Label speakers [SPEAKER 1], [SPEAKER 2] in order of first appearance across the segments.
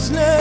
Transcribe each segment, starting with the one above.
[SPEAKER 1] listening.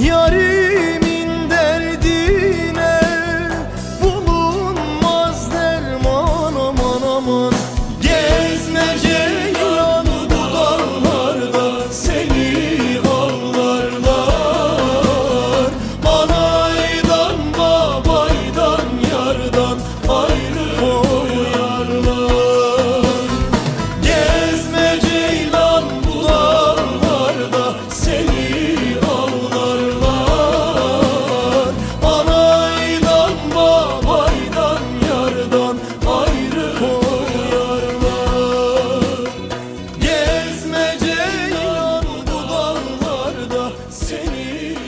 [SPEAKER 1] Yarın You.